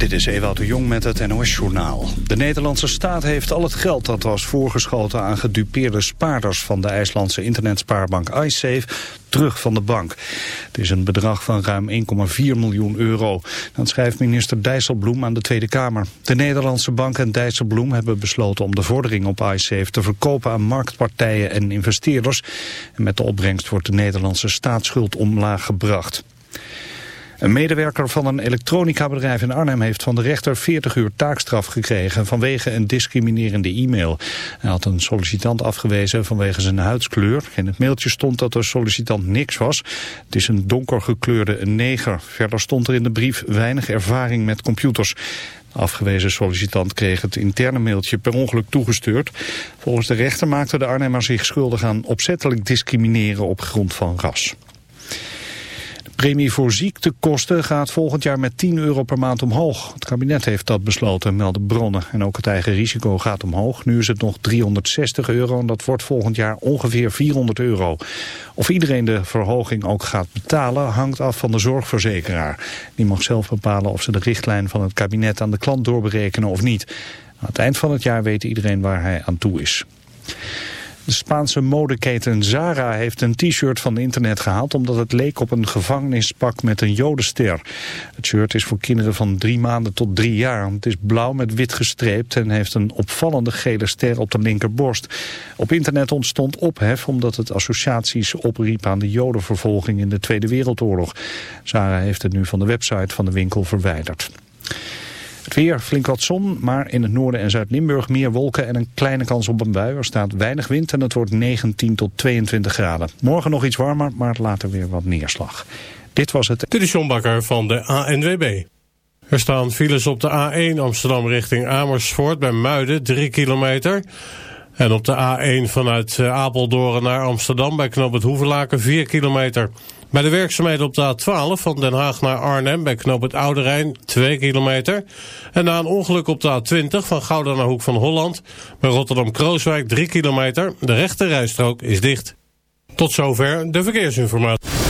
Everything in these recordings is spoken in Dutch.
Dit is Ewout de Jong met het NOS-journaal. De Nederlandse staat heeft al het geld dat was voorgeschoten aan gedupeerde spaarders van de IJslandse internetspaarbank iSafe terug van de bank. Het is een bedrag van ruim 1,4 miljoen euro. Dat schrijft minister Dijsselbloem aan de Tweede Kamer. De Nederlandse bank en Dijsselbloem hebben besloten om de vordering op iSafe te verkopen aan marktpartijen en investeerders. En met de opbrengst wordt de Nederlandse staatsschuld omlaag gebracht. Een medewerker van een elektronica-bedrijf in Arnhem heeft van de rechter 40 uur taakstraf gekregen vanwege een discriminerende e-mail. Hij had een sollicitant afgewezen vanwege zijn huidskleur. In het mailtje stond dat de sollicitant niks was. Het is een donkergekleurde neger. Verder stond er in de brief weinig ervaring met computers. De afgewezen sollicitant kreeg het interne mailtje per ongeluk toegestuurd. Volgens de rechter maakte de Arnhemmer zich schuldig aan opzettelijk discrimineren op grond van ras premie voor ziektekosten gaat volgend jaar met 10 euro per maand omhoog. Het kabinet heeft dat besloten, melden bronnen. En ook het eigen risico gaat omhoog. Nu is het nog 360 euro en dat wordt volgend jaar ongeveer 400 euro. Of iedereen de verhoging ook gaat betalen hangt af van de zorgverzekeraar. Die mag zelf bepalen of ze de richtlijn van het kabinet aan de klant doorberekenen of niet. Aan het eind van het jaar weet iedereen waar hij aan toe is. De Spaanse modeketen Zara heeft een t-shirt van internet gehaald omdat het leek op een gevangenispak met een jodenster. Het shirt is voor kinderen van drie maanden tot drie jaar. Het is blauw met wit gestreept en heeft een opvallende gele ster op de linkerborst. Op internet ontstond ophef omdat het associaties opriep aan de jodenvervolging in de Tweede Wereldoorlog. Zara heeft het nu van de website van de winkel verwijderd. Weer, flink wat zon, maar in het noorden en Zuid-Limburg meer wolken en een kleine kans op een bui. Er staat weinig wind en het wordt 19 tot 22 graden. Morgen nog iets warmer, maar later weer wat neerslag. Dit was het... Dit is John van de ANWB. Er staan files op de A1 Amsterdam richting Amersfoort bij Muiden, 3 kilometer... En op de A1 vanuit eh, Apeldoorn naar Amsterdam bij Knoop het Hoevelaken 4 kilometer. Bij de werkzaamheden op de A12 van Den Haag naar Arnhem bij Knoop het Oude Rijn 2 kilometer. En na een ongeluk op de A20 van Gouda naar Hoek van Holland bij Rotterdam-Krooswijk 3 kilometer. De rechte rijstrook is dicht. Tot zover de verkeersinformatie.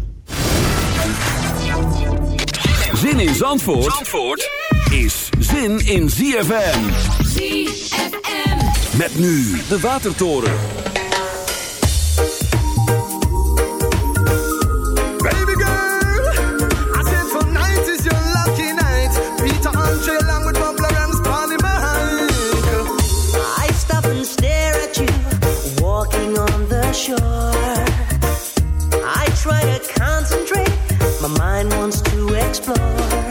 Zin in Zandvoort, Zandvoort is zin in ZFM. ZFM. Met nu de Watertoren. Baby girl, I said tonight is your lucky night. Peter Andre along with Bubba and Spotty Mike. I stop and stare at you walking on the shore. I try to concentrate, my mind wants to explore.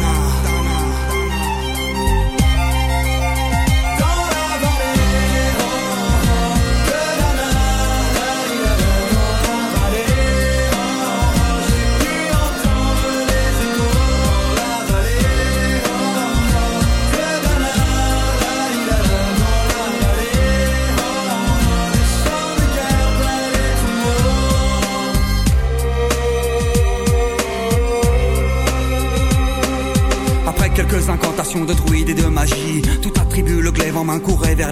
Main courait vers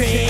change.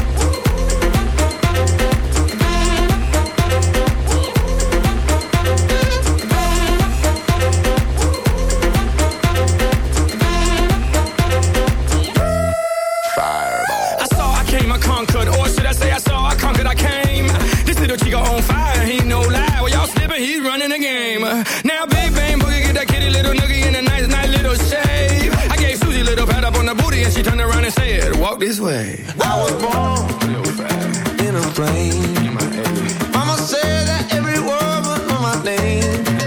He's running the game. Now, big bang boogie, get that kitty little noogie in a nice, nice little shave. I gave Susie a little pat up on the booty, and she turned around and said, "Walk this way." I was born in a plane. Mama said that every word was on my name.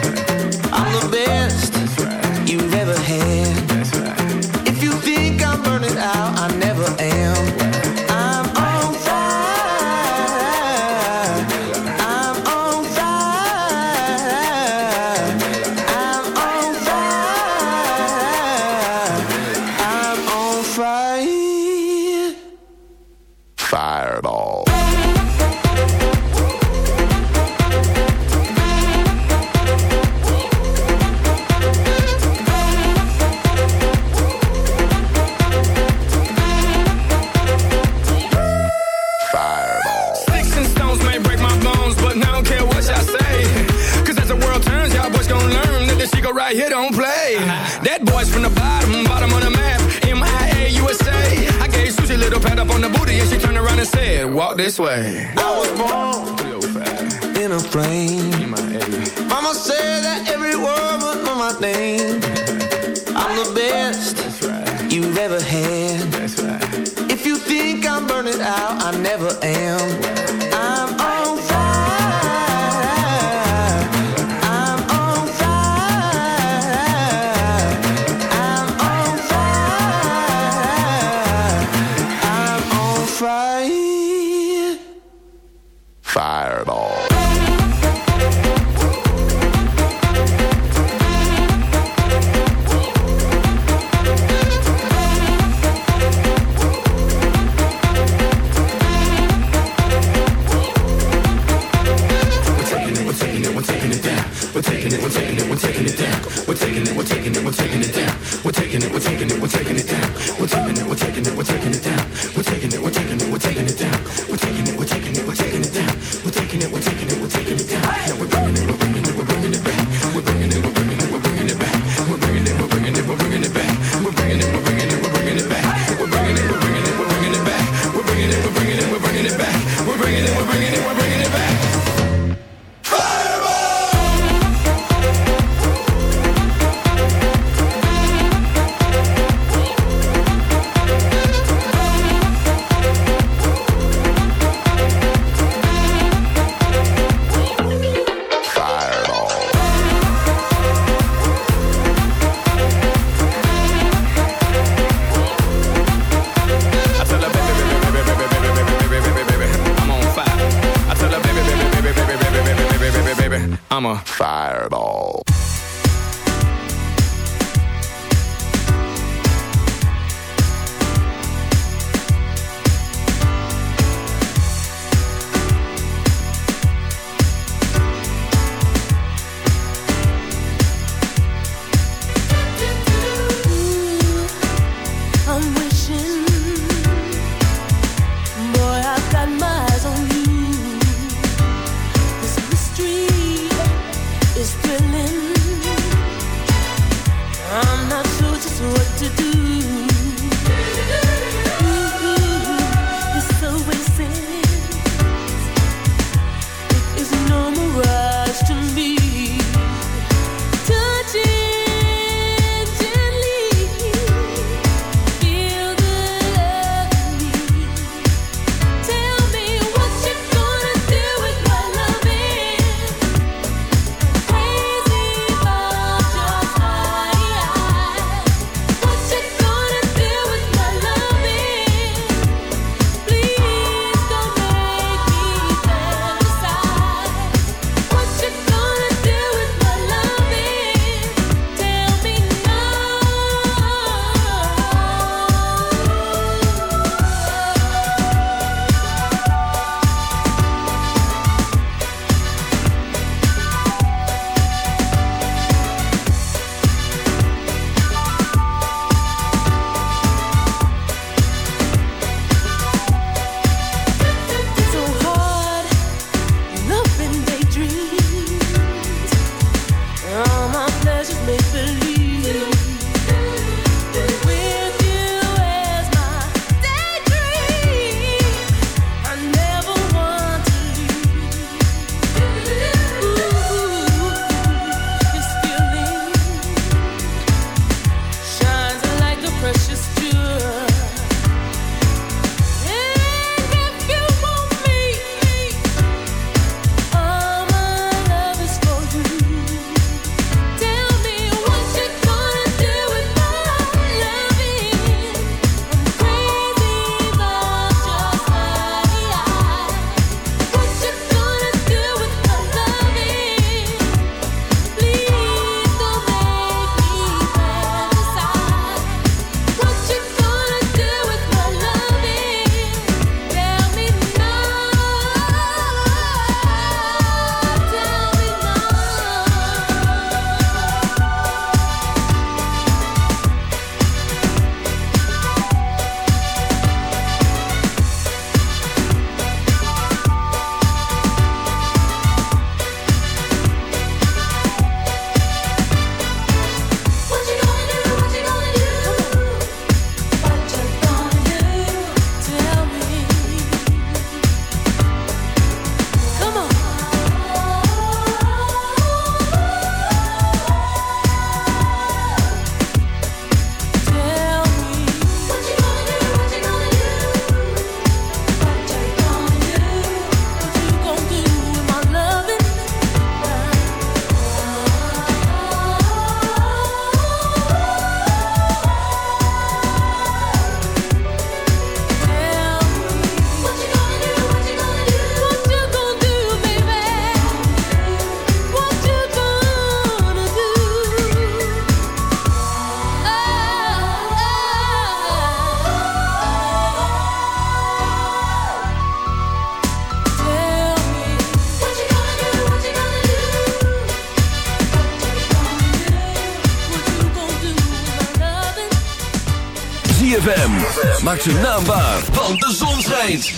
Zijn naam waar, want de zon schijnt.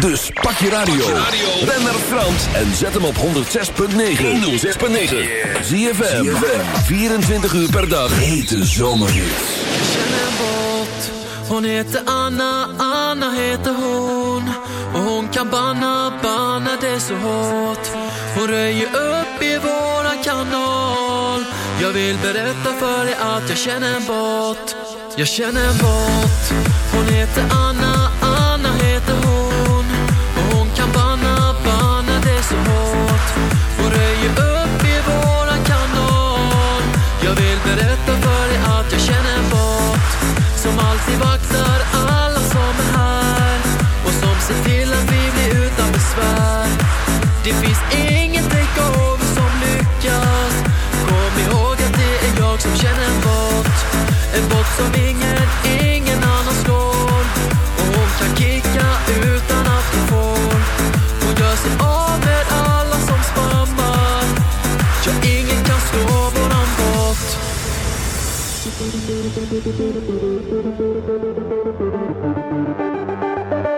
Dus pak je radio. Ben naar Frans en zet hem op 106.9. 106.9. ZFM. 24 uur per dag. Hete bort Hon heter Anna, Anna heter hon Och hon kan banna, banna det så hårt Hon röjer upp i våran kanal Jag vill berätta för dig att jag känner bort Jag känner bort Hon heter Anna, Anna. Thank you.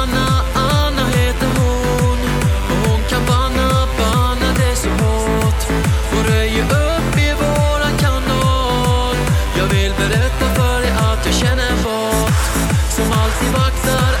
och röjer upp i våran kanal. Jag vill berätta för dig att jag känner en bot som alltid vaktar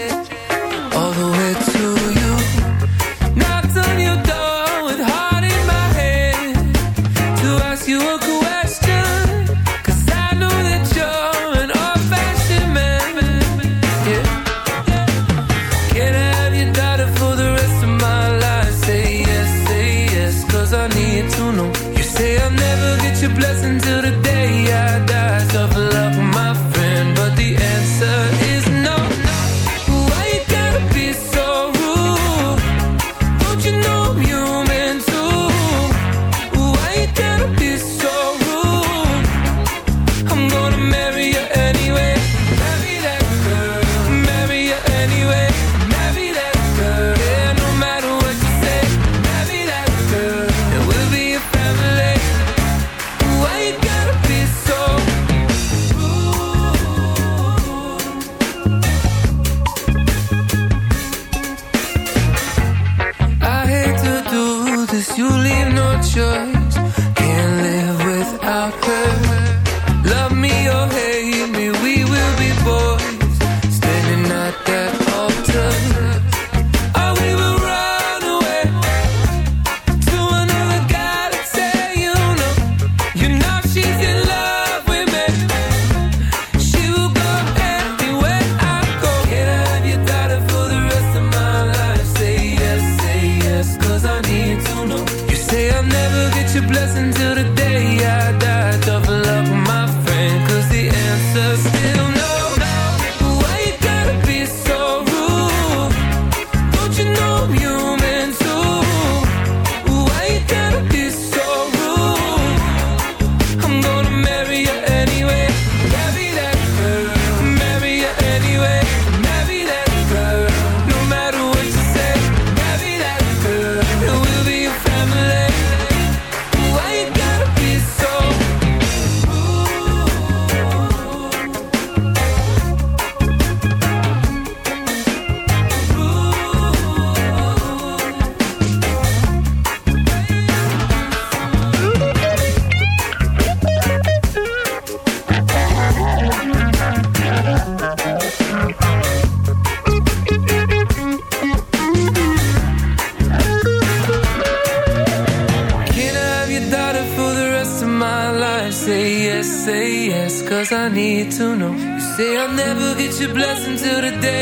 your blessing till the day.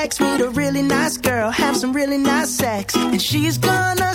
relax, meet a really nice girl, have some really nice sex, and she's gonna